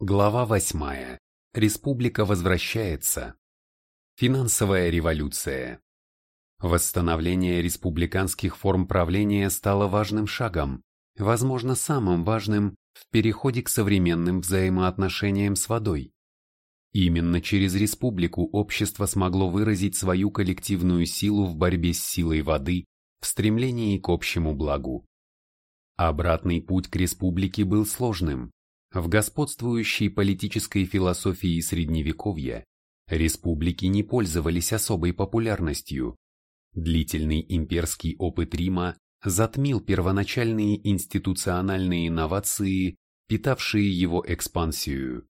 Глава 8. Республика возвращается. Финансовая революция. Восстановление республиканских форм правления стало важным шагом, возможно, самым важным в переходе к современным взаимоотношениям с водой. Именно через республику общество смогло выразить свою коллективную силу в борьбе с силой воды в стремлении к общему благу. Обратный путь к республике был сложным, в господствующей политической философии Средневековья республики не пользовались особой популярностью. Длительный имперский опыт Рима затмил первоначальные институциональные инновации, питавшие его экспансию.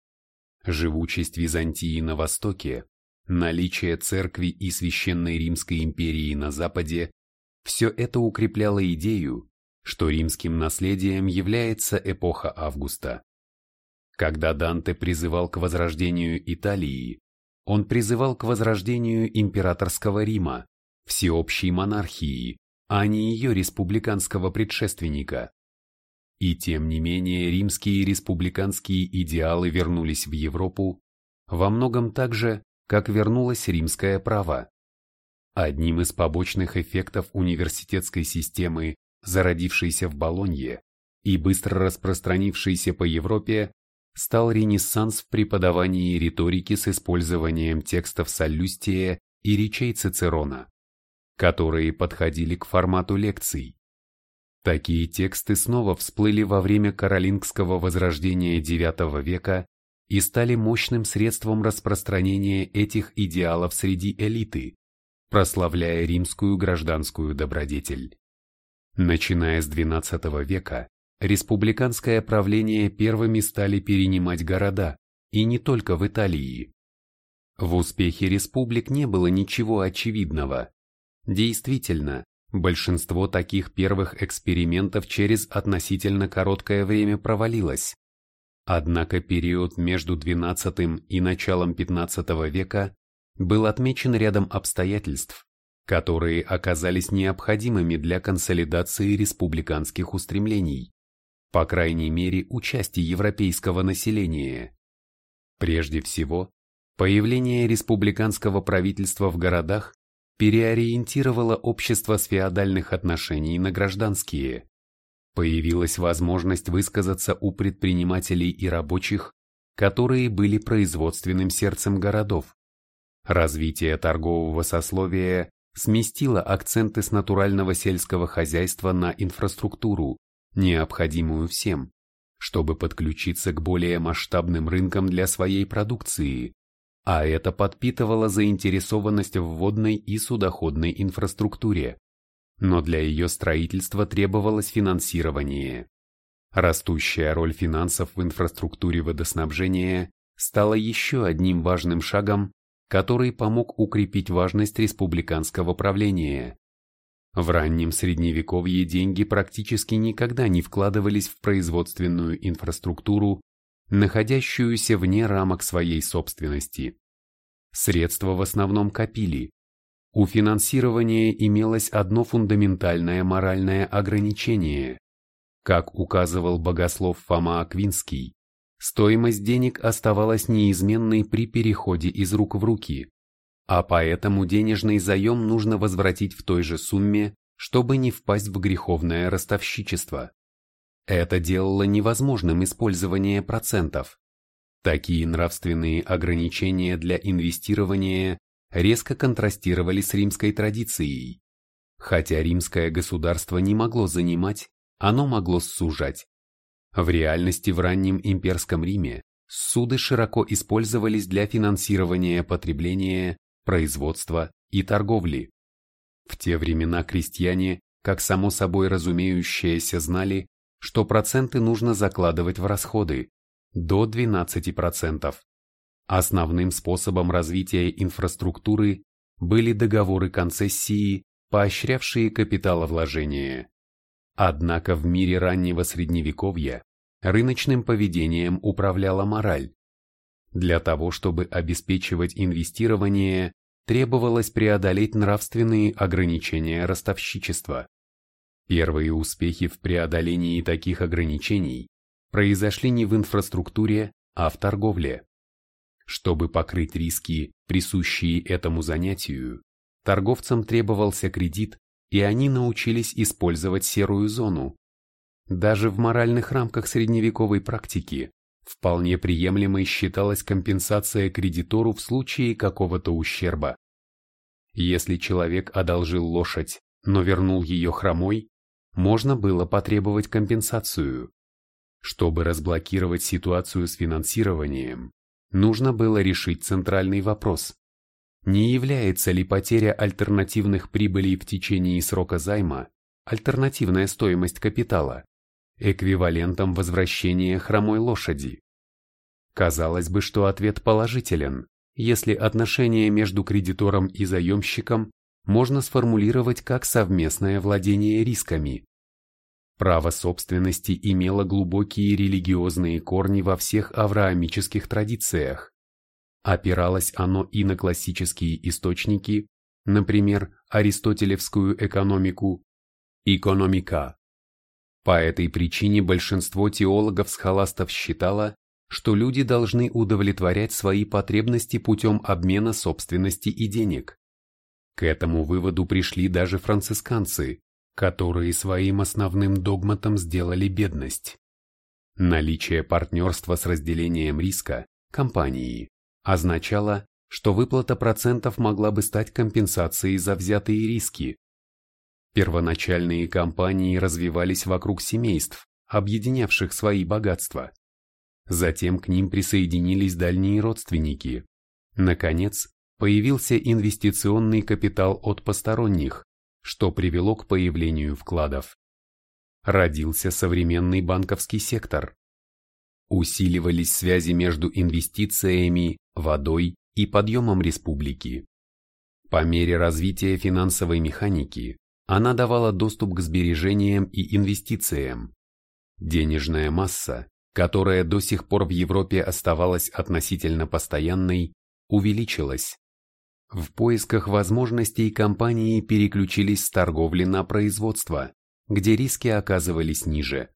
Живучесть Византии на востоке, наличие церкви и Священной Римской империи на западе – все это укрепляло идею, что римским наследием является эпоха Августа. Когда Данте призывал к возрождению Италии, он призывал к возрождению императорского Рима, всеобщей монархии, а не ее республиканского предшественника. И тем не менее римские республиканские идеалы вернулись в Европу, во многом так же, как вернулось римское право. Одним из побочных эффектов университетской системы, зародившейся в Болонье и быстро распространившейся по Европе, стал ренессанс в преподавании риторики с использованием текстов Саллюстия и речей Цицерона, которые подходили к формату лекций. Такие тексты снова всплыли во время каролингского возрождения IX века и стали мощным средством распространения этих идеалов среди элиты, прославляя римскую гражданскую добродетель. Начиная с XII века, республиканское правление первыми стали перенимать города, и не только в Италии. В успехе республик не было ничего очевидного. Действительно, большинство таких первых экспериментов через относительно короткое время провалилось. Однако период между XII и началом XV века был отмечен рядом обстоятельств, которые оказались необходимыми для консолидации республиканских устремлений по крайней мере у части европейского населения. Прежде всего, появление республиканского правительства в городах переориентировало общество с феодальных отношений на гражданские. Появилась возможность высказаться у предпринимателей и рабочих, которые были производственным сердцем городов. Развитие торгового сословия сместило акценты с натурального сельского хозяйства на инфраструктуру, необходимую всем, чтобы подключиться к более масштабным рынкам для своей продукции, а это подпитывало заинтересованность в водной и судоходной инфраструктуре. Но для ее строительства требовалось финансирование. Растущая роль финансов в инфраструктуре водоснабжения стала еще одним важным шагом, который помог укрепить важность республиканского правления. В раннем средневековье деньги практически никогда не вкладывались в производственную инфраструктуру, находящуюся вне рамок своей собственности. Средства в основном копили. У финансирования имелось одно фундаментальное моральное ограничение. Как указывал богослов Фома Аквинский, стоимость денег оставалась неизменной при переходе из рук в руки а поэтому денежный заем нужно возвратить в той же сумме, чтобы не впасть в греховное ростовщичество. Это делало невозможным использование процентов. Такие нравственные ограничения для инвестирования резко контрастировали с римской традицией. Хотя римское государство не могло занимать, оно могло сужать. В реальности в раннем имперском Риме суды широко использовались для финансирования потребления производства и торговли. В те времена крестьяне, как само собой разумеющееся, знали, что проценты нужно закладывать в расходы до 12%. Основным способом развития инфраструктуры были договоры концессии, поощрявшие капиталовложение. Однако в мире раннего средневековья рыночным поведением управляла мораль. Для того, чтобы обеспечивать инвестирование, требовалось преодолеть нравственные ограничения ростовщичества. Первые успехи в преодолении таких ограничений произошли не в инфраструктуре, а в торговле. Чтобы покрыть риски, присущие этому занятию, торговцам требовался кредит, и они научились использовать серую зону. Даже в моральных рамках средневековой практики вполне приемлемой считалась компенсация кредитору в случае какого-то ущерба. Если человек одолжил лошадь, но вернул ее хромой, можно было потребовать компенсацию. Чтобы разблокировать ситуацию с финансированием, нужно было решить центральный вопрос. Не является ли потеря альтернативных прибылей в течение срока займа, альтернативная стоимость капитала, эквивалентом возвращения хромой лошади? Казалось бы, что ответ положителен, если отношения между кредитором и заемщиком можно сформулировать как совместное владение рисками. Право собственности имело глубокие религиозные корни во всех авраамических традициях. Опиралось оно и на классические источники, например, аристотелевскую экономику, экономика. По этой причине большинство теологов-схоластов считало, что люди должны удовлетворять свои потребности путем обмена собственности и денег. К этому выводу пришли даже францисканцы, которые своим основным догматом сделали бедность. Наличие партнерства с разделением риска, компании, означало, что выплата процентов могла бы стать компенсацией за взятые риски. Первоначальные компании развивались вокруг семейств, объединявших свои богатства. Затем к ним присоединились дальние родственники. Наконец, появился инвестиционный капитал от посторонних, что привело к появлению вкладов. Родился современный банковский сектор. Усиливались связи между инвестициями, водой и подъемом республики. По мере развития финансовой механики она давала доступ к сбережениям и инвестициям. Денежная масса, которая до сих пор в Европе оставалась относительно постоянной, увеличилась. В поисках возможностей компании переключились с торговли на производство, где риски оказывались ниже.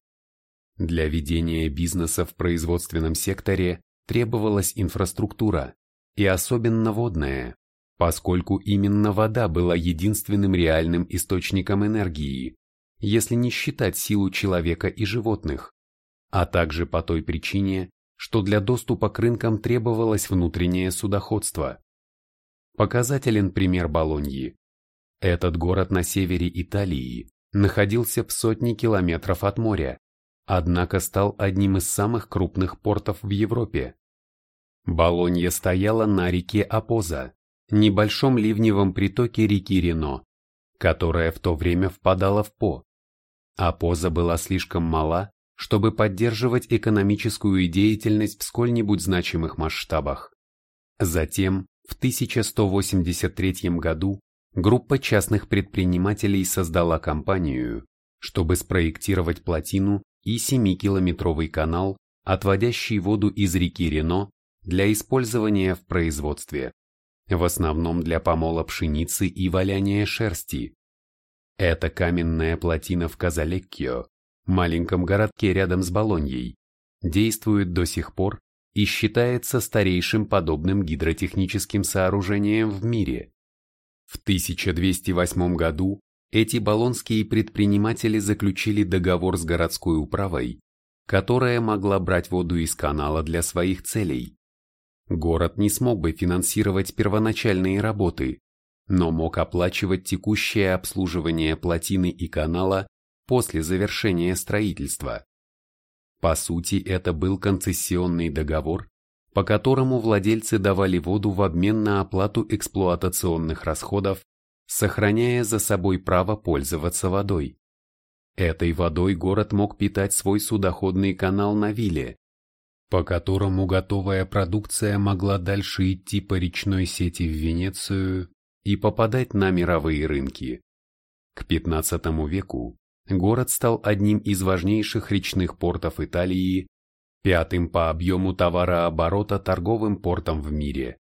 Для ведения бизнеса в производственном секторе требовалась инфраструктура, и особенно водная, поскольку именно вода была единственным реальным источником энергии, если не считать силу человека и животных а также по той причине, что для доступа к рынкам требовалось внутреннее судоходство. Показателен пример Болоньи. Этот город на севере Италии находился в сотне километров от моря, однако стал одним из самых крупных портов в Европе. Болонья стояла на реке Апоза, небольшом ливневом притоке реки Рено, которая в то время впадала в По. Апоза была слишком мала, чтобы поддерживать экономическую деятельность в сколь-нибудь значимых масштабах. Затем, в 1183 году, группа частных предпринимателей создала компанию, чтобы спроектировать плотину и 7-километровый канал, отводящий воду из реки Рено для использования в производстве, в основном для помола пшеницы и валяния шерсти. Эта каменная плотина в Казалеккио маленьком городке рядом с Болоньей, действует до сих пор и считается старейшим подобным гидротехническим сооружением в мире. В 1208 году эти болонские предприниматели заключили договор с городской управой, которая могла брать воду из канала для своих целей. Город не смог бы финансировать первоначальные работы, но мог оплачивать текущее обслуживание плотины и канала после завершения строительства. По сути, это был концессионный договор, по которому владельцы давали воду в обмен на оплату эксплуатационных расходов, сохраняя за собой право пользоваться водой. Этой водой город мог питать свой судоходный канал на Вилле, по которому готовая продукция могла дальше идти по речной сети в Венецию и попадать на мировые рынки. К XV веку город стал одним из важнейших речных портов Италии, пятым по объему товарооборота торговым портом в мире.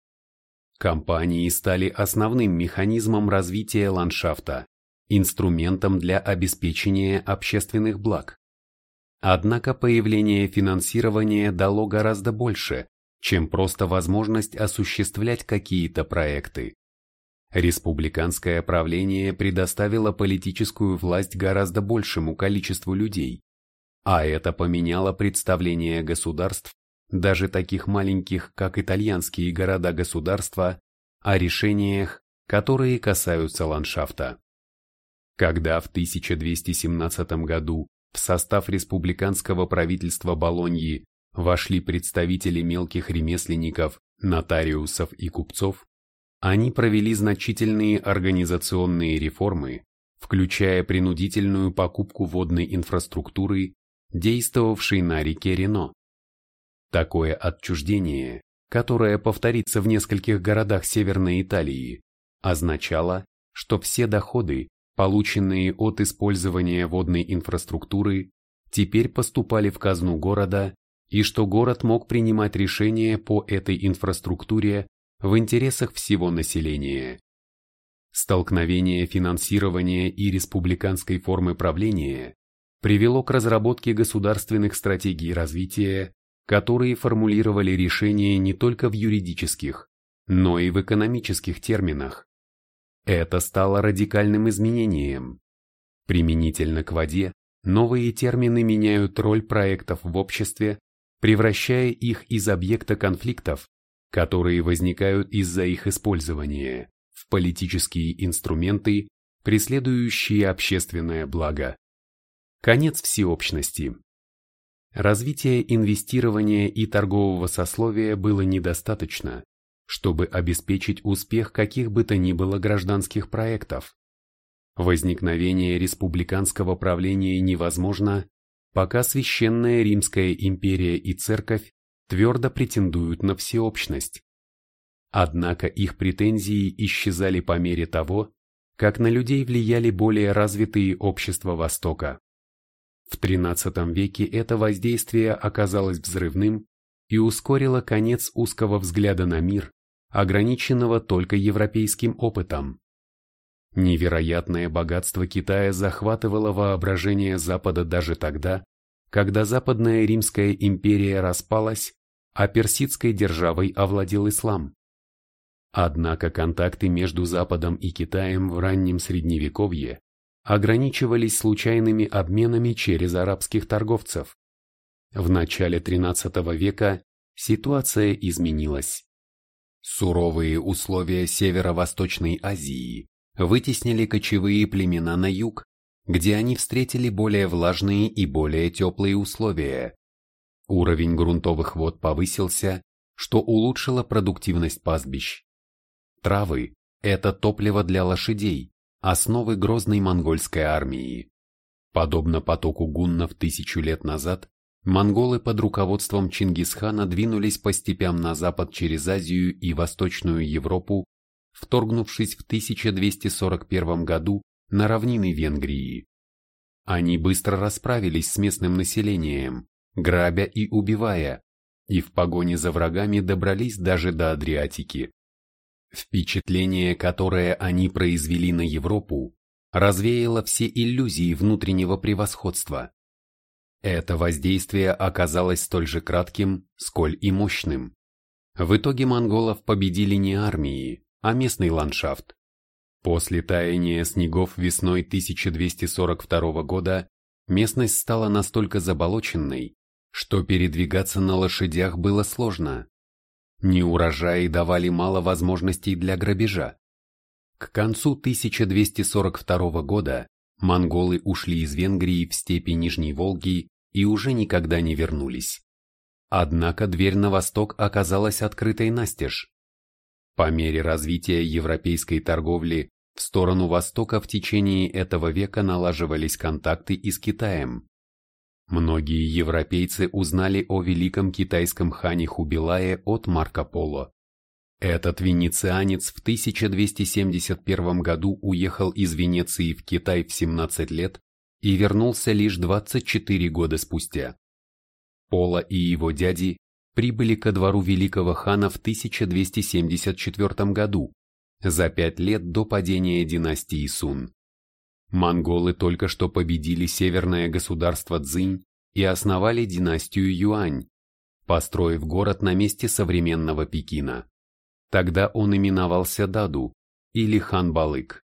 Компании стали основным механизмом развития ландшафта, инструментом для обеспечения общественных благ. Однако появление финансирования дало гораздо больше, чем просто возможность осуществлять какие-то проекты. Республиканское правление предоставило политическую власть гораздо большему количеству людей, а это поменяло представление государств, даже таких маленьких, как итальянские города-государства, о решениях, которые касаются ландшафта. Когда в 1217 году в состав республиканского правительства Болоньи вошли представители мелких ремесленников, нотариусов и купцов, они провели значительные организационные реформы, включая принудительную покупку водной инфраструктуры, действовавшей на реке Рено. Такое отчуждение, которое повторится в нескольких городах Северной Италии, означало, что все доходы, полученные от использования водной инфраструктуры, теперь поступали в казну города и что город мог принимать решения по этой инфраструктуре в интересах всего населения. Столкновение финансирования и республиканской формы правления привело к разработке государственных стратегий развития, которые формулировали решения не только в юридических, но и в экономических терминах. Это стало радикальным изменением. Применительно к воде, новые термины меняют роль проектов в обществе, превращая их из объекта конфликтов которые возникают из-за их использования, в политические инструменты, преследующие общественное благо. Конец всеобщности. Развитие инвестирования и торгового сословия было недостаточно, чтобы обеспечить успех каких бы то ни было гражданских проектов. Возникновение республиканского правления невозможно, пока Священная Римская империя и Церковь твердо претендуют на всеобщность. Однако их претензии исчезали по мере того, как на людей влияли более развитые общества Востока. В XIII веке это воздействие оказалось взрывным и ускорило конец узкого взгляда на мир, ограниченного только европейским опытом. Невероятное богатство Китая захватывало воображение Запада даже тогда, когда Западная Римская империя распалась а персидской державой овладел ислам. Однако контакты между Западом и Китаем в раннем Средневековье ограничивались случайными обменами через арабских торговцев. В начале XIII века ситуация изменилась. Суровые условия Северо-Восточной Азии вытеснили кочевые племена на юг, где они встретили более влажные и более теплые условия, Уровень грунтовых вод повысился, что улучшило продуктивность пастбищ. Травы – это топливо для лошадей, основы грозной монгольской армии. Подобно потоку гуннов тысячу лет назад, монголы под руководством Чингисхана двинулись по степям на запад через Азию и Восточную Европу, вторгнувшись в 1241 году на равнины Венгрии. Они быстро расправились с местным населением, грабя и убивая, и в погоне за врагами добрались даже до Адриатики. Впечатление, которое они произвели на Европу, развеяло все иллюзии внутреннего превосходства. Это воздействие оказалось столь же кратким, сколь и мощным. В итоге монголов победили не армии, а местный ландшафт. После таяния снегов весной 1242 года местность стала настолько заболоченной, что передвигаться на лошадях было сложно. Неурожаи давали мало возможностей для грабежа. К концу 1242 года монголы ушли из Венгрии в степи Нижней Волги и уже никогда не вернулись. Однако дверь на восток оказалась открытой настежь. По мере развития европейской торговли в сторону востока в течение этого века налаживались контакты и с Китаем. Многие европейцы узнали о великом китайском хане Хубилае от Марко Поло. Этот венецианец в 1271 году уехал из Венеции в Китай в 17 лет и вернулся лишь 24 года спустя. Поло и его дяди прибыли ко двору великого хана в 1274 году, за пять лет до падения династии Сун. Монголы только что победили северное государство Цзинь и основали династию Юань, построив город на месте современного Пекина. Тогда он именовался Даду или Ханбалык.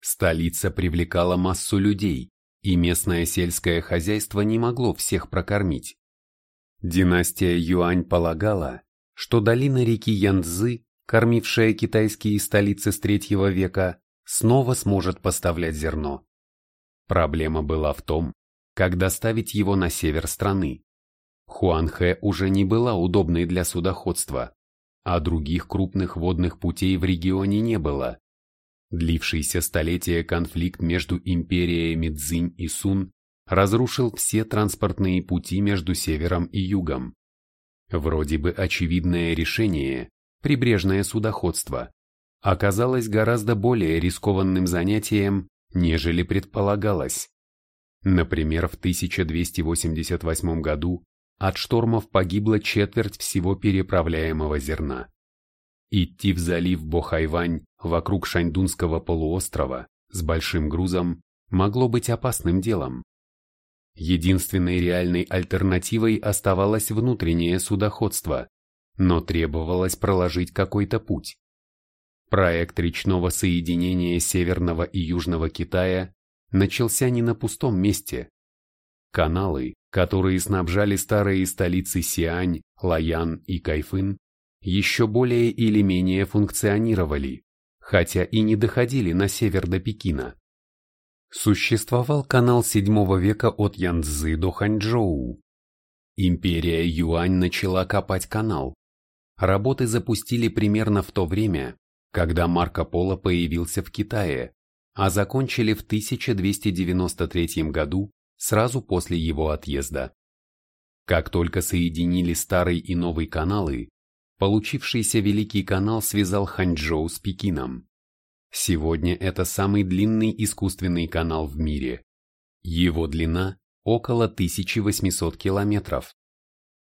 Столица привлекала массу людей, и местное сельское хозяйство не могло всех прокормить. Династия Юань полагала, что долина реки Янцзы, кормившая китайские столицы с третьего века, снова сможет поставлять зерно. Проблема была в том, как доставить его на север страны. Хуанхэ уже не была удобной для судоходства, а других крупных водных путей в регионе не было. Длившийся столетия конфликт между империями Цзинь и Сун разрушил все транспортные пути между севером и югом. Вроде бы очевидное решение, прибрежное судоходство, оказалось гораздо более рискованным занятием, нежели предполагалось. Например, в 1288 году от штормов погибла четверть всего переправляемого зерна. Идти в залив Бохайвань вокруг Шаньдунского полуострова с большим грузом могло быть опасным делом. Единственной реальной альтернативой оставалось внутреннее судоходство, но требовалось проложить какой-то путь. Проект речного соединения Северного и Южного Китая начался не на пустом месте. Каналы, которые снабжали старые столицы Сиань, Лаян и Кайфын, еще более или менее функционировали, хотя и не доходили на север до Пекина. Существовал канал VII века от Янцзы до Ханчжоу. Империя Юань начала копать канал. Работы запустили примерно в то время, когда Марко Поло появился в Китае, а закончили в 1293 году, сразу после его отъезда. Как только соединили старый и новый каналы, получившийся Великий канал связал Ханчжоу с Пекином. Сегодня это самый длинный искусственный канал в мире. Его длина около 1800 километров.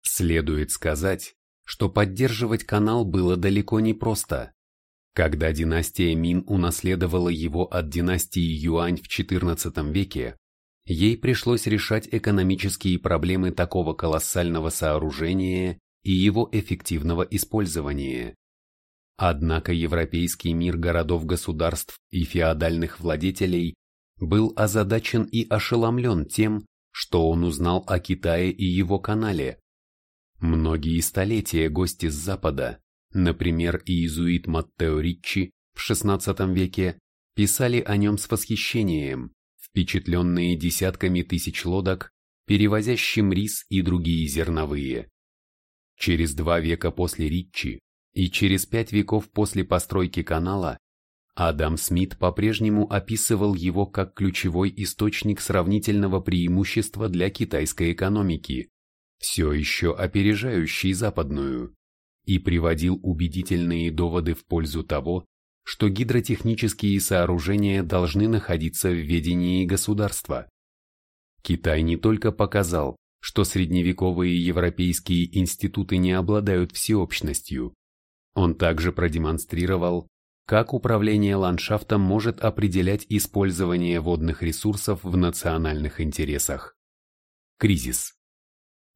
Следует сказать, что поддерживать канал было далеко не просто. Когда династия Мин унаследовала его от династии Юань в XIV веке, ей пришлось решать экономические проблемы такого колоссального сооружения и его эффективного использования. Однако европейский мир городов-государств и феодальных владетелей был озадачен и ошеломлен тем, что он узнал о Китае и его канале. Многие столетия гости с Запада Например, иезуит Маттео Риччи в XVI веке писали о нем с восхищением, впечатленные десятками тысяч лодок, перевозящим рис и другие зерновые. Через два века после Риччи и через пять веков после постройки канала Адам Смит по-прежнему описывал его как ключевой источник сравнительного преимущества для китайской экономики, все еще опережающий западную и приводил убедительные доводы в пользу того, что гидротехнические сооружения должны находиться в ведении государства. Китай не только показал, что средневековые европейские институты не обладают всеобщностью, он также продемонстрировал, как управление ландшафтом может определять использование водных ресурсов в национальных интересах. Кризис.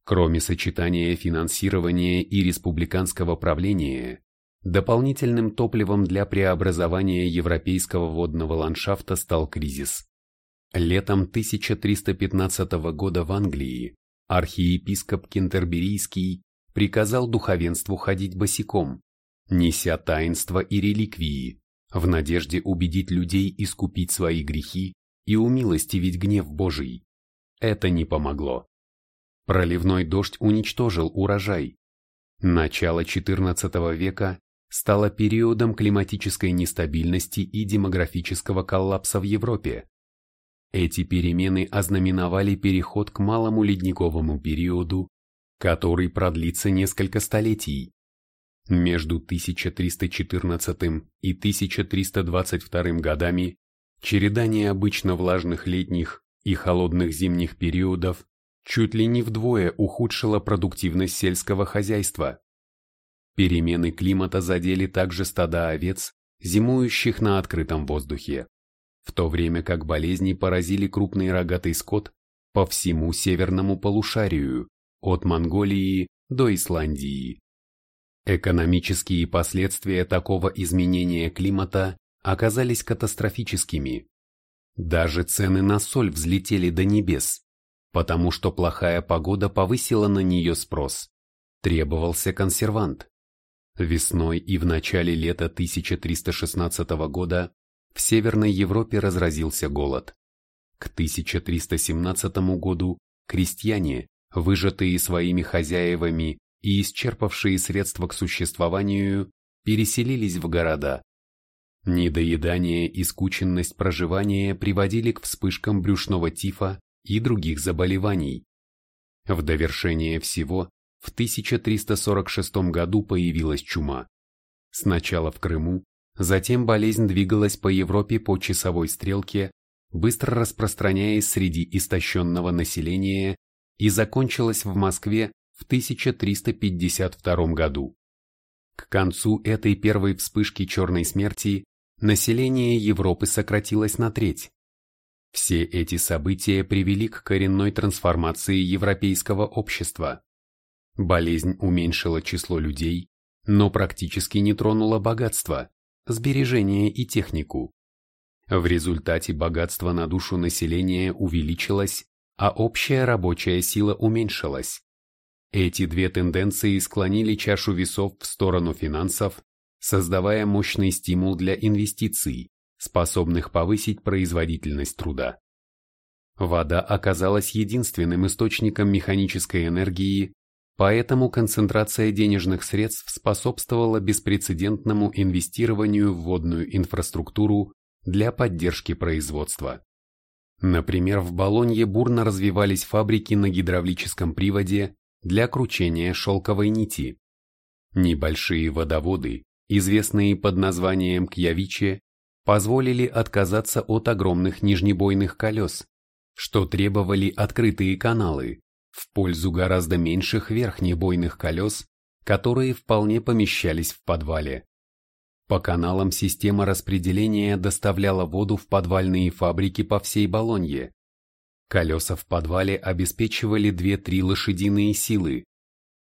Кроме сочетания финансирования и республиканского правления, дополнительным топливом для преобразования европейского водного ландшафта стал кризис. Летом 1315 года в Англии архиепископ Кентерберийский приказал духовенству ходить босиком, неся таинства и реликвии, в надежде убедить людей искупить свои грехи и умилостивить гнев Божий. Это не помогло. Проливной дождь уничтожил урожай. Начало XIV века стало периодом климатической нестабильности и демографического коллапса в Европе. Эти перемены ознаменовали переход к малому ледниковому периоду, который продлится несколько столетий. Между 1314 и 1322 годами череда необычно влажных летних и холодных зимних периодов чуть ли не вдвое ухудшила продуктивность сельского хозяйства. Перемены климата задели также стада овец, зимующих на открытом воздухе, в то время как болезни поразили крупный рогатый скот, по всему северному полушарию, от Монголии до Исландии. Экономические последствия такого изменения климата оказались катастрофическими. Даже цены на соль взлетели до небес, потому что плохая погода повысила на нее спрос. Требовался консервант. Весной и в начале лета 1316 года в Северной Европе разразился голод. К 1317 году крестьяне, выжатые своими хозяевами и исчерпавшие средства к существованию, переселились в города. Недоедание и скученность проживания приводили к вспышкам брюшного тифа и других заболеваний. В довершение всего, в 1346 году появилась чума. Сначала в Крыму, затем болезнь двигалась по Европе по часовой стрелке, быстро распространяясь среди истощенного населения и закончилась в Москве в 1352 году. К концу этой первой вспышки черной смерти население Европы сократилось на треть. Все эти события привели к коренной трансформации европейского общества. Болезнь уменьшила число людей, но практически не тронула богатство, сбережения и технику. В результате богатство на душу населения увеличилось, а общая рабочая сила уменьшилась. Эти две тенденции склонили чашу весов в сторону финансов, создавая мощный стимул для инвестиций, способных повысить производительность труда. Вода оказалась единственным источником механической энергии, поэтому концентрация денежных средств способствовала беспрецедентному инвестированию в водную инфраструктуру для поддержки производства. Например, в Болонье бурно развивались фабрики на гидравлическом приводе для кручения шелковой нити. Небольшие водоводы, известные под названием Кьявиче, позволили отказаться от огромных нижнебойных колес, что требовали открытые каналы, в пользу гораздо меньших верхнебойных колес, которые вполне помещались в подвале. По каналам система распределения доставляла воду в подвальные фабрики по всей Болонье. Колеса в подвале обеспечивали 2-3 лошадиные силы.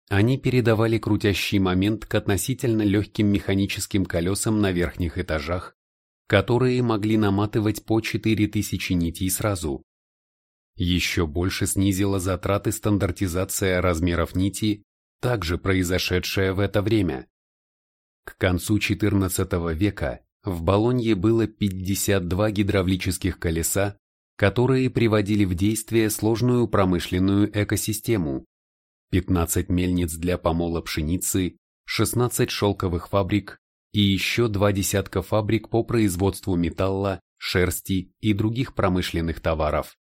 Они передавали крутящий момент к относительно легким механическим колесам на верхних этажах которые могли наматывать по 4000 нитей сразу. Еще больше снизила затраты стандартизация размеров нити, также произошедшая в это время. К концу XIV века в Болонье было 52 гидравлических колеса, которые приводили в действие сложную промышленную экосистему. 15 мельниц для помола пшеницы, 16 шелковых фабрик, и еще два десятка фабрик по производству металла, шерсти и других промышленных товаров.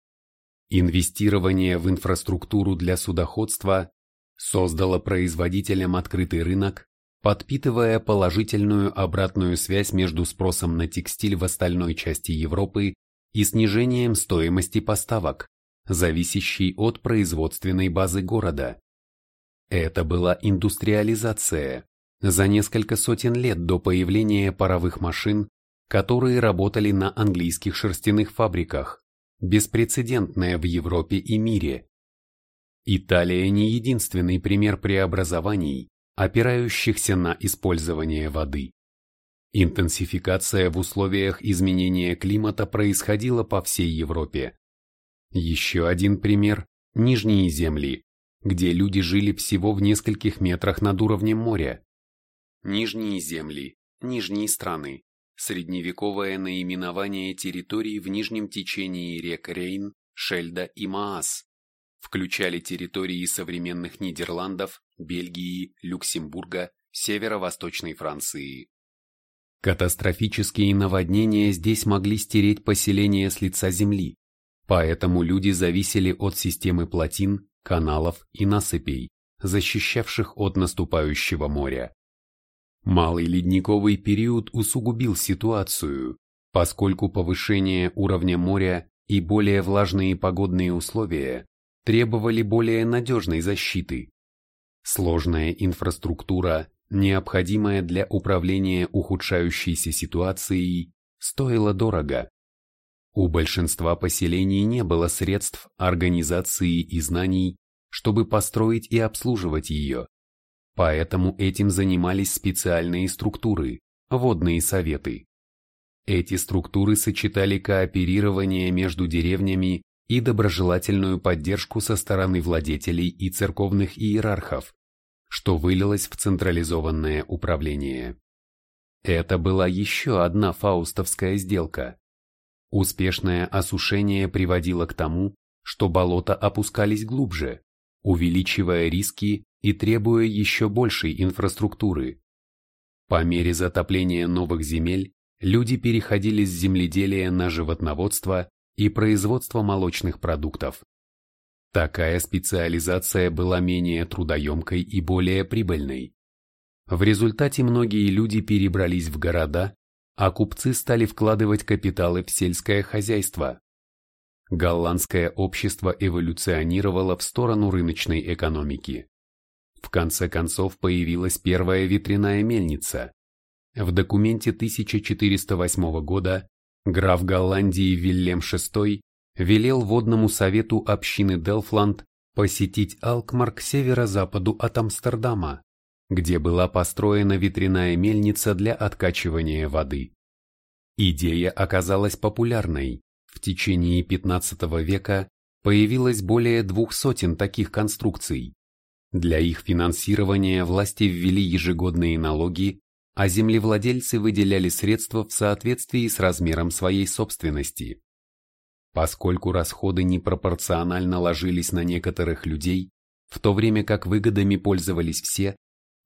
Инвестирование в инфраструктуру для судоходства создало производителям открытый рынок, подпитывая положительную обратную связь между спросом на текстиль в остальной части Европы и снижением стоимости поставок, зависящей от производственной базы города. Это была индустриализация, за несколько сотен лет до появления паровых машин, которые работали на английских шерстяных фабриках, беспрецедентная в Европе и мире. Италия не единственный пример преобразований, опирающихся на использование воды. Интенсификация в условиях изменения климата происходила по всей Европе. Еще один пример – Нижние земли, где люди жили всего в нескольких метрах над уровнем моря. Нижние земли, нижние страны, средневековое наименование территорий в нижнем течении рек Рейн, Шельда и Маас, включали территории современных Нидерландов, Бельгии, Люксембурга, северо-восточной Франции. Катастрофические наводнения здесь могли стереть поселение с лица земли, поэтому люди зависели от системы плотин, каналов и насыпей, защищавших от наступающего моря. Малый ледниковый период усугубил ситуацию, поскольку повышение уровня моря и более влажные погодные условия требовали более надежной защиты. Сложная инфраструктура, необходимая для управления ухудшающейся ситуацией, стоила дорого. У большинства поселений не было средств, организации и знаний, чтобы построить и обслуживать ее. Поэтому этим занимались специальные структуры, водные советы. Эти структуры сочетали кооперирование между деревнями и доброжелательную поддержку со стороны владетелей и церковных иерархов, что вылилось в централизованное управление. Это была еще одна фаустовская сделка. Успешное осушение приводило к тому, что болота опускались глубже, увеличивая риски и требуя еще большей инфраструктуры. По мере затопления новых земель люди переходили с земледелия на животноводство и производство молочных продуктов. Такая специализация была менее трудоемкой и более прибыльной. В результате многие люди перебрались в города а купцы стали вкладывать капиталы в сельское хозяйство. Голландское общество эволюционировало в сторону рыночной экономики. В конце концов появилась первая ветряная мельница. В документе 1408 года граф Голландии Вильям VI велел водному совету общины Делфланд посетить Алкмар к северо-западу от Амстердама, где была построена ветряная мельница для откачивания воды. Идея оказалась популярной. В течение 15 века появилось более двух сотен таких конструкций. Для их финансирования власти ввели ежегодные налоги, а землевладельцы выделяли средства в соответствии с размером своей собственности. Поскольку расходы непропорционально ложились на некоторых людей, в то время как выгодами пользовались все,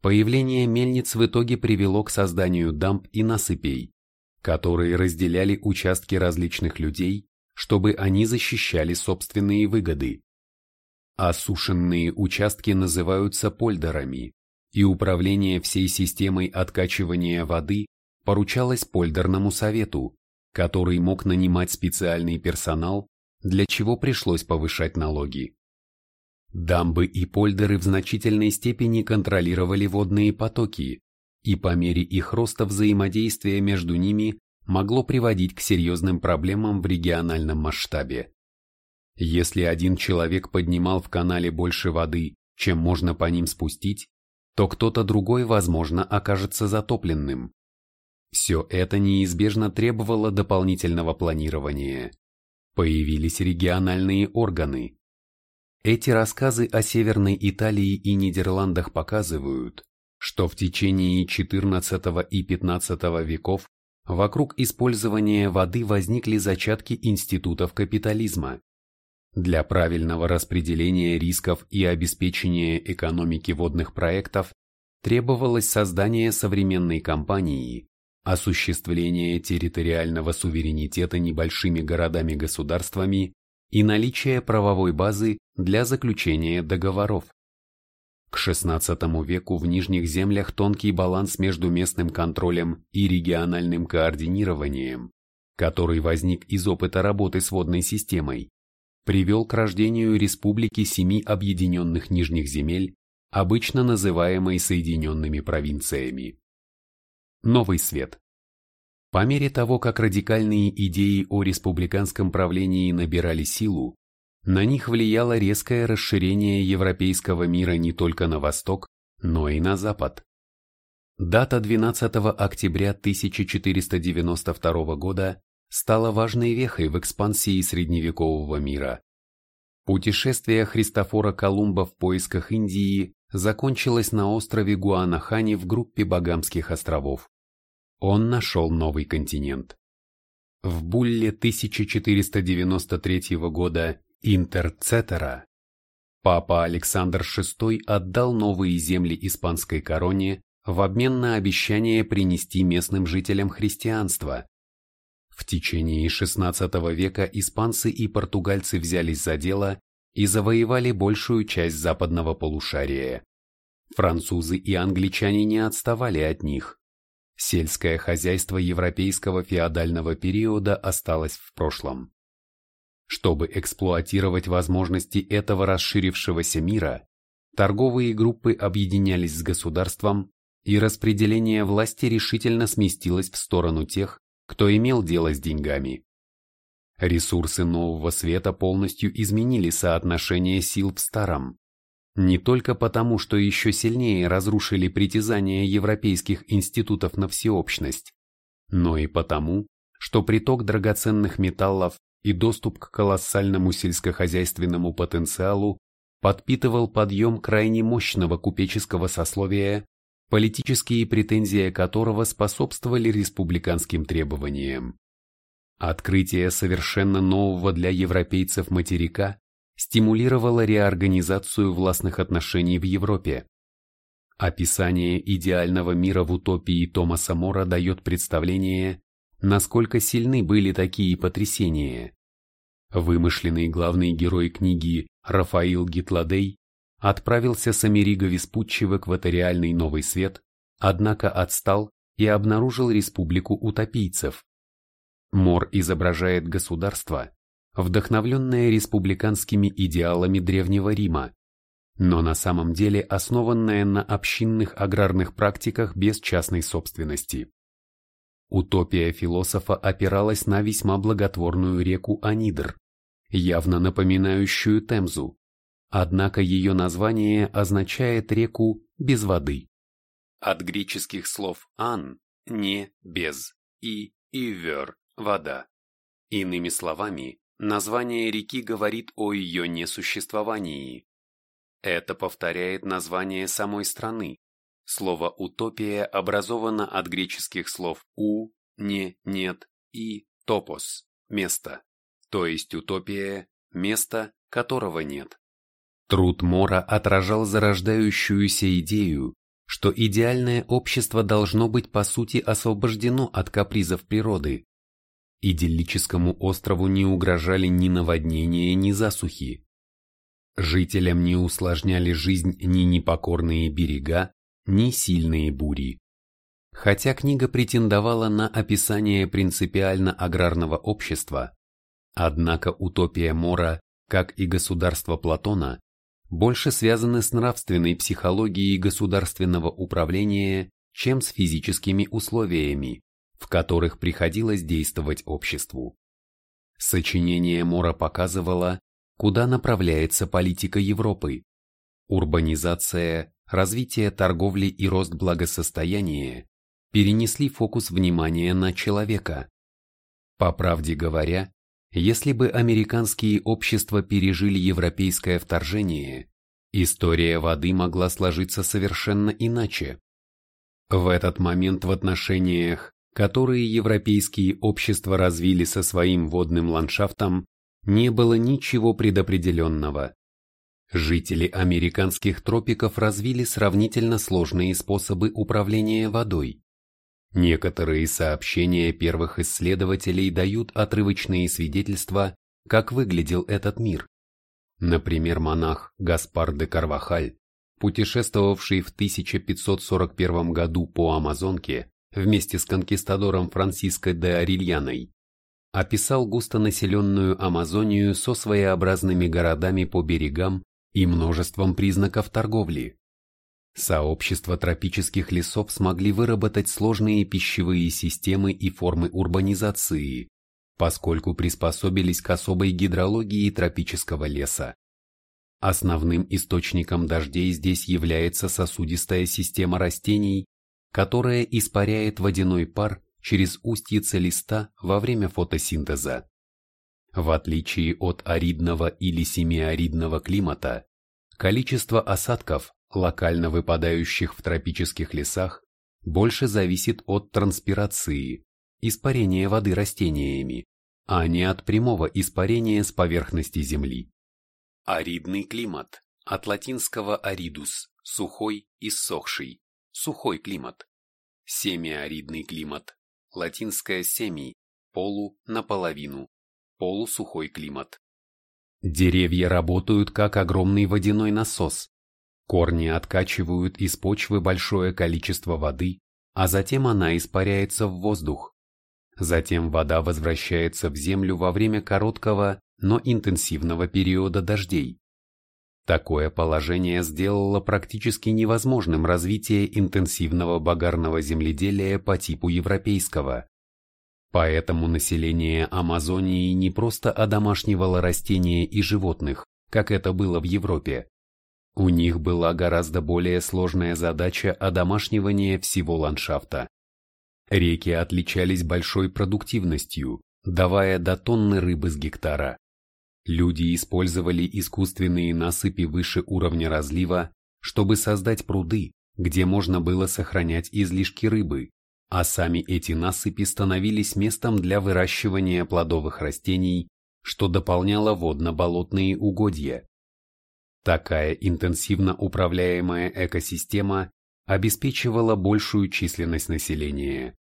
Появление мельниц в итоге привело к созданию дамб и насыпей, которые разделяли участки различных людей, чтобы они защищали собственные выгоды. Осушенные участки называются польдерами, и управление всей системой откачивания воды поручалось польдерному совету, который мог нанимать специальный персонал, для чего пришлось повышать налоги. Дамбы и польдеры в значительной степени контролировали водные потоки, и по мере их роста взаимодействие между ними могло приводить к серьезным проблемам в региональном масштабе. Если один человек поднимал в канале больше воды, чем можно по ним спустить, то кто-то другой, возможно, окажется затопленным. Все это неизбежно требовало дополнительного планирования. Появились региональные органы, эти рассказы о Северной Италии и Нидерландах показывают, что в течение XIV и XV веков вокруг использования воды возникли зачатки институтов капитализма. Для правильного распределения рисков и обеспечения экономики водных проектов требовалось создание современной компании, осуществление территориального суверенитета небольшими городами-государствами и наличие правовой базы для заключения договоров. К XVI веку в Нижних землях тонкий баланс между местным контролем и региональным координированием, который возник из опыта работы с водной системой, привел к рождению Республики Семи Объединенных Нижних Земель, обычно называемой Соединенными Провинциями. Новый свет. По мере того, как радикальные идеи о республиканском правлении набирали силу, на них влияло резкое расширение европейского мира не только на восток, но и на запад. Дата 12 октября 1492 года стала важной вехой в экспансии средневекового мира. Путешествие Христофора Колумба в поисках Индии закончилось на острове Гуанахани в группе Багамских островов он нашел новый континент. В булле 1493 года Интерцетера папа Александр VI отдал новые земли испанской короне в обмен на обещание принести местным жителям христианство. В течение XVI века испанцы и португальцы взялись за дело и завоевали большую часть западного полушария. Французы и англичане не отставали от них. Сельское хозяйство европейского феодального периода осталось в прошлом. Чтобы эксплуатировать возможности этого расширившегося мира, торговые группы объединялись с государством, и распределение власти решительно сместилось в сторону тех, кто имел дело с деньгами. Ресурсы нового света полностью изменили соотношение сил в старом. Не только потому, что еще сильнее разрушили притязания европейских институтов на всеобщность, но и потому, что приток драгоценных металлов и доступ к колоссальному сельскохозяйственному потенциалу подпитывал подъем крайне мощного купеческого сословия, политические претензии которого способствовали республиканским требованиям. Открытие совершенно нового для европейцев материка стимулировало реорганизацию властных отношений в Европе. Описание идеального мира в утопии Томаса Мора дает представление, насколько сильны были такие потрясения. Вымышленный главный герой книги Рафаил Гитладей отправился с Америго Веспуччи в экваториальный Новый Свет, однако отстал и обнаружил республику утопийцев. Мор изображает государство, вдохновленное республиканскими идеалами Древнего Рима, но на самом деле основанное на общинных аграрных практиках без частной собственности. Утопия философа опиралась на весьма благотворную реку Анидр, явно напоминающую Темзу, однако ее название означает реку без воды. От греческих слов «ан» – «не», «без» и «ивер» – «вода». Иными словами, название реки говорит о ее несуществовании. Это повторяет название самой страны, Слово «утопия» образовано от греческих слов «у», «не», «нет» и «топос» – «место», то есть утопия – место, которого нет. Труд Мора отражал зарождающуюся идею, что идеальное общество должно быть по сути освобождено от капризов природы. Идиллическому острову не угрожали ни наводнения, ни засухи. Жителям не усложняли жизнь ни непокорные берега, ни сильные бури. Хотя книга претендовала на описание принципиально аграрного общества, однако утопия Мора, как и государство Платона, больше связаны с нравственной психологией государственного управления, чем с физическими условиями, в которых приходилось действовать обществу. Сочинение Мора показывало, куда направляется политика Европы. Урбанизация, развитие торговли и рост благосостояния перенесли фокус внимания на человека. По правде говоря, если бы американские общества пережили европейское вторжение, история воды могла сложиться совершенно иначе. В этот момент в отношениях, которые европейские общества развили со своим водным ландшафтом, не было ничего предопределенного. Жители американских тропиков развили сравнительно сложные способы управления водой. Некоторые сообщения первых исследователей дают отрывочные свидетельства, как выглядел этот мир. Например, монах Гаспар де Карвахаль, путешествовавший в 1541 году по Амазонке вместе с конкистадором Франциско де Орильяной, описал густонаселенную Амазонию со своеобразными городами по берегам и множеством признаков торговли. Сообщества тропических лесов смогли выработать сложные пищевые системы и формы урбанизации, поскольку приспособились к особой гидрологии тропического леса. Основным источником дождей здесь является сосудистая система растений, которая испаряет водяной пар через устьице листа во время фотосинтеза. В отличие от аридного или семиаридного климата, количество осадков, локально выпадающих в тропических лесах, больше зависит от транспирации, испарения воды растениями, а не от прямого испарения с поверхности Земли. Аридный климат, от латинского аридус – сухой, иссохший, сухой климат. Семиаридный климат, латинское семи – полу, наполовину, полусухой климат. Деревья работают как огромный водяной насос. Корни откачивают из почвы большое количество воды, а затем она испаряется в воздух. Затем вода возвращается в землю во время короткого, но интенсивного периода дождей. Такое положение сделало практически невозможным развитие интенсивного багарного земледелия по типу европейского. Поэтому население Амазонии не просто одомашнивало растения и животных, как это было в Европе. У них была гораздо более сложная задача одомашнивания всего ландшафта. Реки отличались большой продуктивностью, давая до тонны рыбы с гектара. Люди использовали искусственные насыпи выше уровня разлива, чтобы создать пруды, где можно было сохранять излишки рыбы, а сами эти насыпи становились местом для выращивания плодовых растений, что дополняло водно-болотные угодья. Такая интенсивно управляемая экосистема обеспечивала большую численность населения.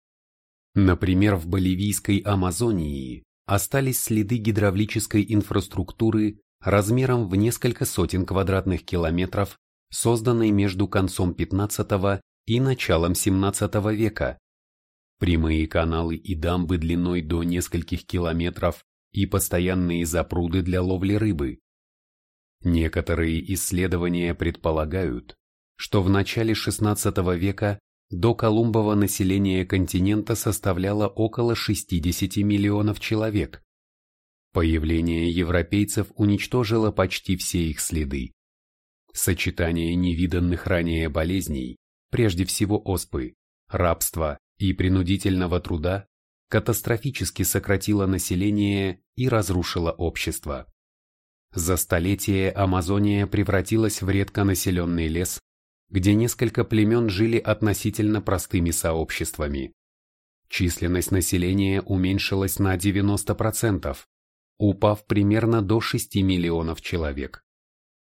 Например, в боливийской Амазонии остались следы гидравлической инфраструктуры размером в несколько сотен квадратных километров, созданной между концом 15 и началом 17 века. Прямые каналы и дамбы длиной до нескольких километров и постоянные запруды для ловли рыбы. Некоторые исследования предполагают, что в начале XVI века до Колумбова население континента составляло около 60 миллионов человек. Появление европейцев уничтожило почти все их следы. Сочетание невиданных ранее болезней, прежде всего оспы, рабства и принудительного труда, катастрофически сократило население и разрушило общество. За столетие Амазония превратилась в редконаселенный лес, где несколько племен жили относительно простыми сообществами. Численность населения уменьшилась на 90%, упав примерно до 6 миллионов человек.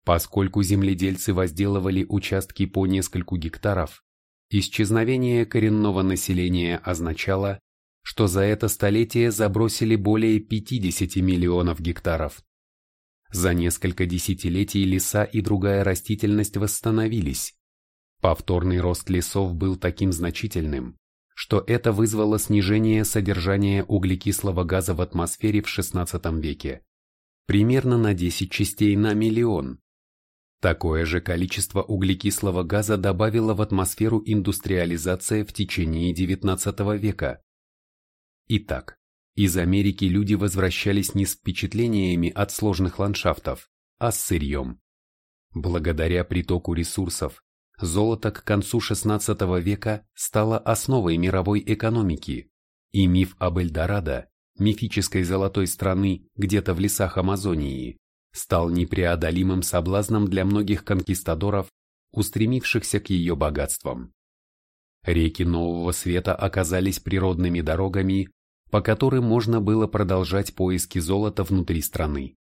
Поскольку земледельцы возделывали участки по нескольку гектаров, исчезновение коренного населения означало, что за это столетие забросили более 50 миллионов гектаров. За несколько десятилетий леса и другая растительность восстановились. Повторный рост лесов был таким значительным, что это вызвало снижение содержания углекислого газа в атмосфере в XVI веке, примерно на 10 частей на миллион. Такое же количество углекислого газа добавила в атмосферу индустриализация в течение XIX века. Итак, из Америки люди возвращались не с впечатлениями от сложных ландшафтов, а с сырьем. Благодаря притоку ресурсов, золото к концу XVI века стало основой мировой экономики, и миф об Эльдорадо, мифической золотой страны где-то в лесах Амазонии, стал непреодолимым соблазном для многих конкистадоров, устремившихся к ее богатствам. Реки Нового Света оказались природными дорогами, по которым можно было продолжать поиски золота внутри страны.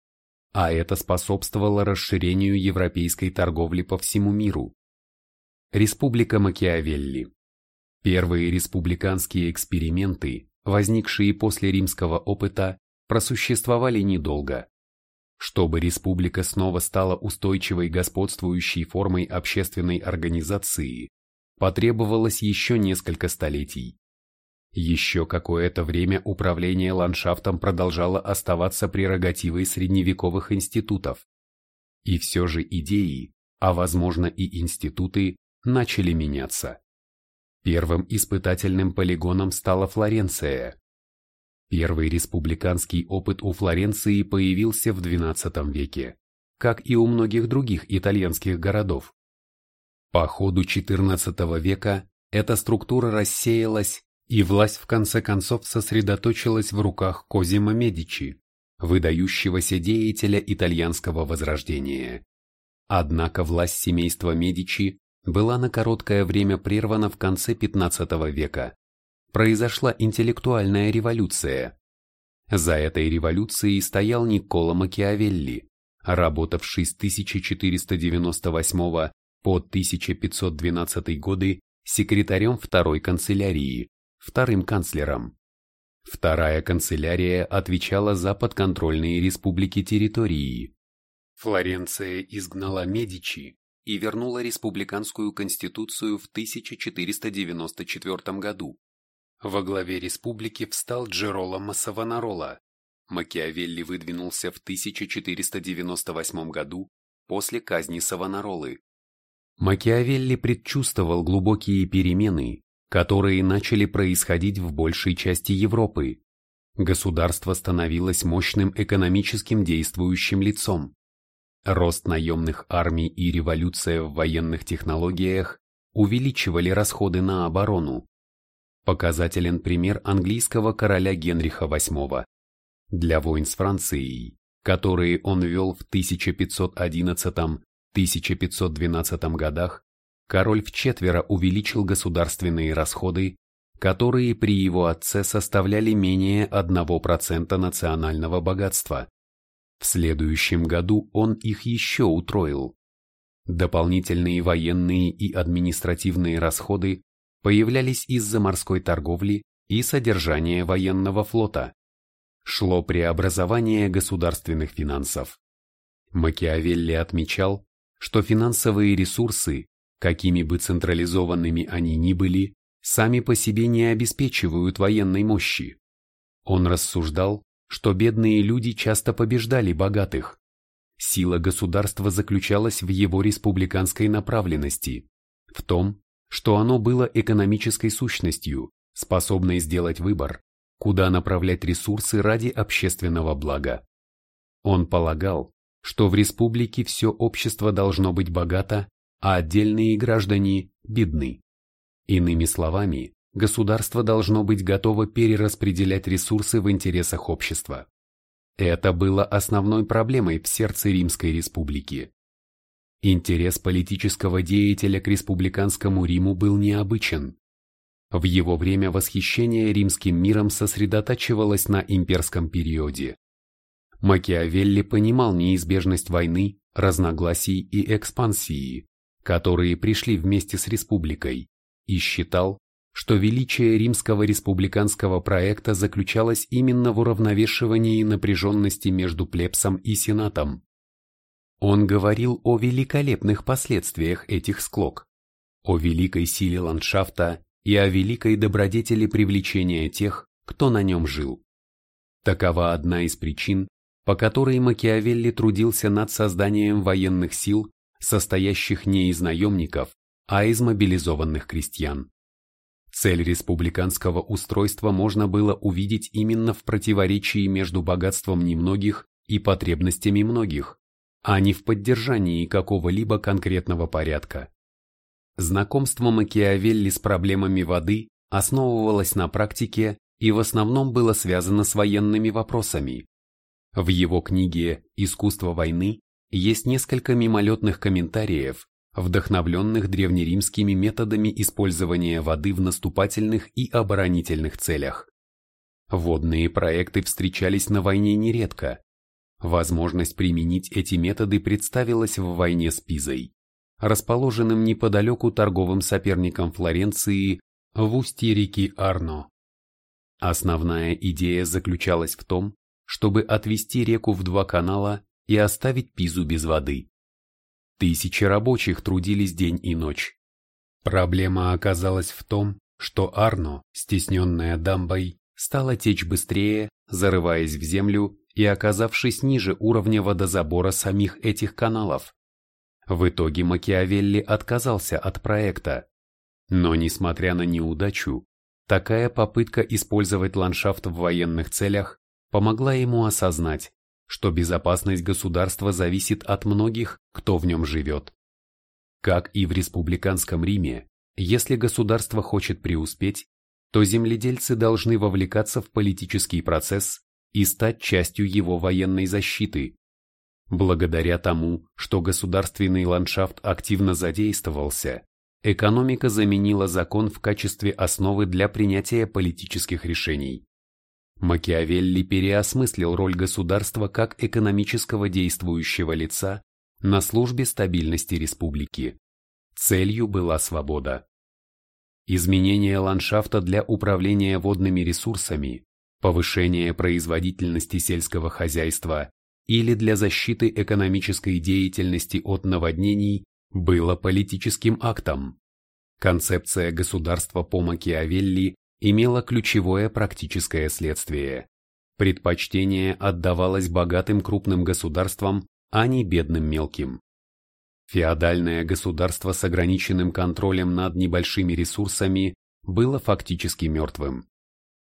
А это способствовало расширению европейской торговли по всему миру. Республика Макиавелли. Первые республиканские эксперименты, возникшие после римского опыта, просуществовали недолго. Чтобы республика снова стала устойчивой господствующей формой общественной организации, потребовалось еще несколько столетий. Еще какое-то время управление ландшафтом продолжало оставаться прерогативой средневековых институтов. И все же идеи, а возможно и институты, начали меняться. Первым испытательным полигоном стала Флоренция. Первый республиканский опыт у Флоренции появился в XII веке, как и у многих других итальянских городов. По ходу XIV века эта структура рассеялась и власть в конце концов сосредоточилась в руках Козимо Медичи, выдающегося деятеля итальянского возрождения. Однако власть семейства Медичи была на короткое время прервана в конце XV века. Произошла интеллектуальная революция. За этой революцией стоял Никколо Макиавелли, работавший с 1498 по 1512 годы секретарем второй канцелярии, вторым канцлером. Вторая канцелярия отвечала за подконтрольные республики территории. Флоренция изгнала Медичи и вернула республиканскую конституцию в 1494 году. Во главе республики встал Джероломо Савонарола. Макиавелли выдвинулся в 1498 году после казни Савонаролы. Макиавелли предчувствовал глубокие перемены, которые начали происходить в большей части Европы, государство становилось мощным экономическим действующим лицом. Рост наемных армий и революция в военных технологиях увеличивали расходы на оборону. Показателен пример английского короля Генриха VIII. Для войн с Францией, которые он вел в 1511-1512 годах, король вчетверо увеличил государственные расходы, которые при его отце составляли менее 1% национального богатства. В следующем году он их еще утроил. Дополнительные военные и административные расходы появлялись из-за морской торговли и содержания военного флота. Шло преобразование государственных финансов. Макиавелли отмечал, что финансовые ресурсы, какими бы централизованными они ни были, сами по себе не обеспечивают военной мощи. Он рассуждал, что бедные люди часто побеждали богатых. Сила государства заключалась в его республиканской направленности, в том, что оно было экономической сущностью, способной сделать выбор, куда направлять ресурсы ради общественного блага. Он полагал, что в республике все общество должно быть богато, а отдельные граждане бедны. Иными словами, государство должно быть готово перераспределять ресурсы в интересах общества. Это было основной проблемой в сердце Римской республики. Интерес политического деятеля к республиканскому Риму был необычен. В его время восхищение римским миром сосредотачивалось на имперском периоде. Макиавелли понимал неизбежность войны, разногласий и экспансии, которые пришли вместе с республикой, и считал, что величие римского республиканского проекта заключалось именно в уравновешивании напряженности между плебсом и сенатом. Он говорил о великолепных последствиях этих склок, о великой силе ландшафта и о великой добродетели привлечения тех, кто на нем жил. Такова одна из причин, по которой Макиавелли трудился над созданием военных сил, состоящих не из наемников, а из мобилизованных крестьян. Цель республиканского устройства можно было увидеть именно в противоречии между богатством немногих и потребностями многих, а не в поддержании какого-либо конкретного порядка. Знакомство Макиавелли с проблемами воды основывалось на практике и в основном было связано с военными вопросами. В его книге «Искусство войны» есть несколько мимолетных комментариев, вдохновленных древнеримскими методами использования воды в наступательных и оборонительных целях. Водные проекты встречались на войне нередко, Возможность применить эти методы представилась в войне с Пизой, расположенным неподалеку торговым соперником Флоренции в устье реки Арно. Основная идея заключалась в том, чтобы отвести реку в два канала и оставить Пизу без воды. Тысячи рабочих трудились день и ночь. Проблема оказалась в том, что Арно, стесненная дамбой, стала течь быстрее, зарываясь в землю и оказавшись ниже уровня водозабора самих этих каналов. В итоге Макиавелли отказался от проекта. Но несмотря на неудачу, такая попытка использовать ландшафт в военных целях помогла ему осознать, что безопасность государства зависит от многих, кто в нем живет. Как и в республиканском Риме, если государство хочет преуспеть, то земледельцы должны вовлекаться в политический процесс и стать частью его военной защиты. Благодаря тому, что государственный ландшафт активно задействовался, экономика заменила закон в качестве основы для принятия политических решений. Макиавелли переосмыслил роль государства как экономического действующего лица на службе стабильности республики. Целью была свобода. Изменение ландшафта для управления водными ресурсами повышение производительности сельского хозяйства или для защиты экономической деятельности от наводнений было политическим актом. Концепция государства по Макиавелли имела ключевое практическое следствие. Предпочтение отдавалось богатым крупным государствам, а не бедным мелким. Феодальное государство с ограниченным контролем над небольшими ресурсами было фактически мертвым.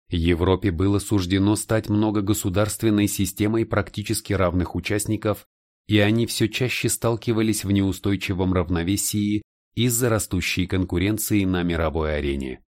Европе было суждено стать многогосударственной системой практически равных участников, и они все чаще сталкивались в неустойчивом равновесии из-за растущей конкуренции на мировой арене.